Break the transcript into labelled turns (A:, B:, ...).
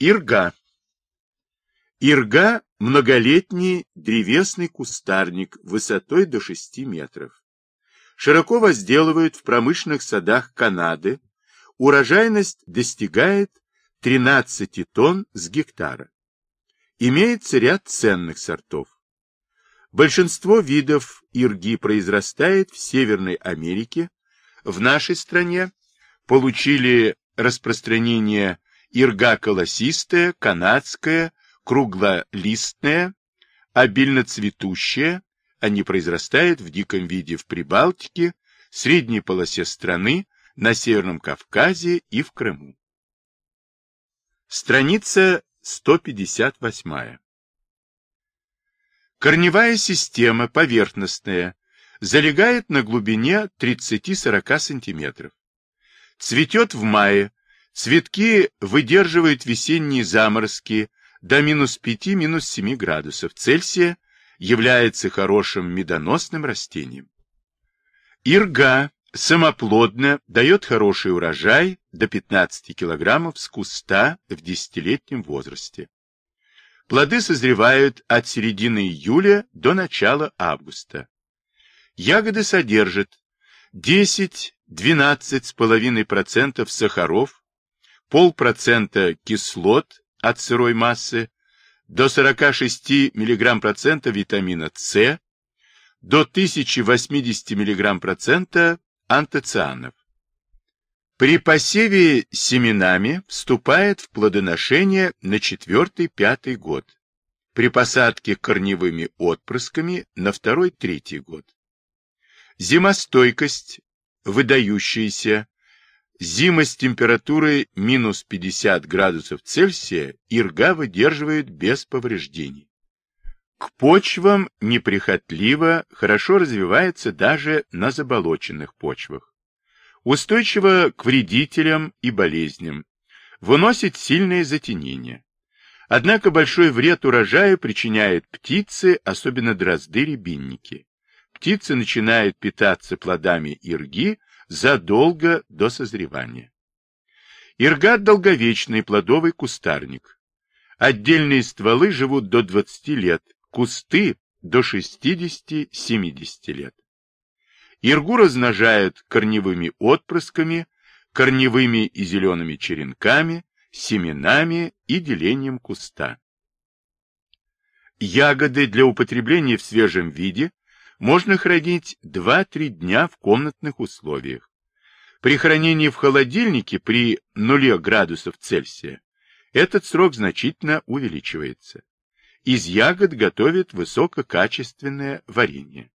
A: Ирга. Ирга – многолетний древесный кустарник высотой до 6 метров. Широко возделывают в промышленных садах Канады. Урожайность достигает 13 тонн с гектара. Имеется ряд ценных сортов. Большинство видов ирги произрастает в Северной Америке. В нашей стране получили распространение ирга колосистая, канадская, круглолистная, обильно цветущая, они произрастают в диком виде в Прибалтике, средней полосе страны, на Северном Кавказе и в Крыму. Страница 158. Корневая система поверхностная, залегает на глубине 30-40 см. Цветет в мае, цветки выдерживают весенние заморозки до минус 5-7 минус градусов Цельсия, является хорошим медоносным растением. Ирга самоплодно дает хороший урожай до 15 килограммов с куста в десятилетнем возрасте. Плоды созревают от середины июля до начала августа. Ягоды содержат 10-12,5% сахаров, полпроцента кислот от сырой массы, до 46 мг процента витамина С, до 1080 мг процента антоцианов. При посеве семенами вступает в плодоношение на 4-5 год. При посадке корневыми отпрысками на 2-3 год. Зимостойкость, выдающаяся, зима с температурой минус 50 градусов Цельсия ирга выдерживает без повреждений. К почвам неприхотливо, хорошо развивается даже на заболоченных почвах. Устойчиво к вредителям и болезням. Выносит сильное затенение. Однако большой вред урожаю причиняют птицы, особенно дрозды-рябинники. Птицы начинают питаться плодами ирги задолго до созревания. Иргат – долговечный плодовый кустарник. Отдельные стволы живут до 20 лет, кусты – до 60-70 лет. Иргу размножают корневыми отпрысками, корневыми и зелеными черенками, семенами и делением куста. Ягоды для употребления в свежем виде можно хранить 2-3 дня в комнатных условиях. При хранении в холодильнике при 0 градусов Цельсия этот срок значительно увеличивается. Из ягод готовят высококачественное варенье.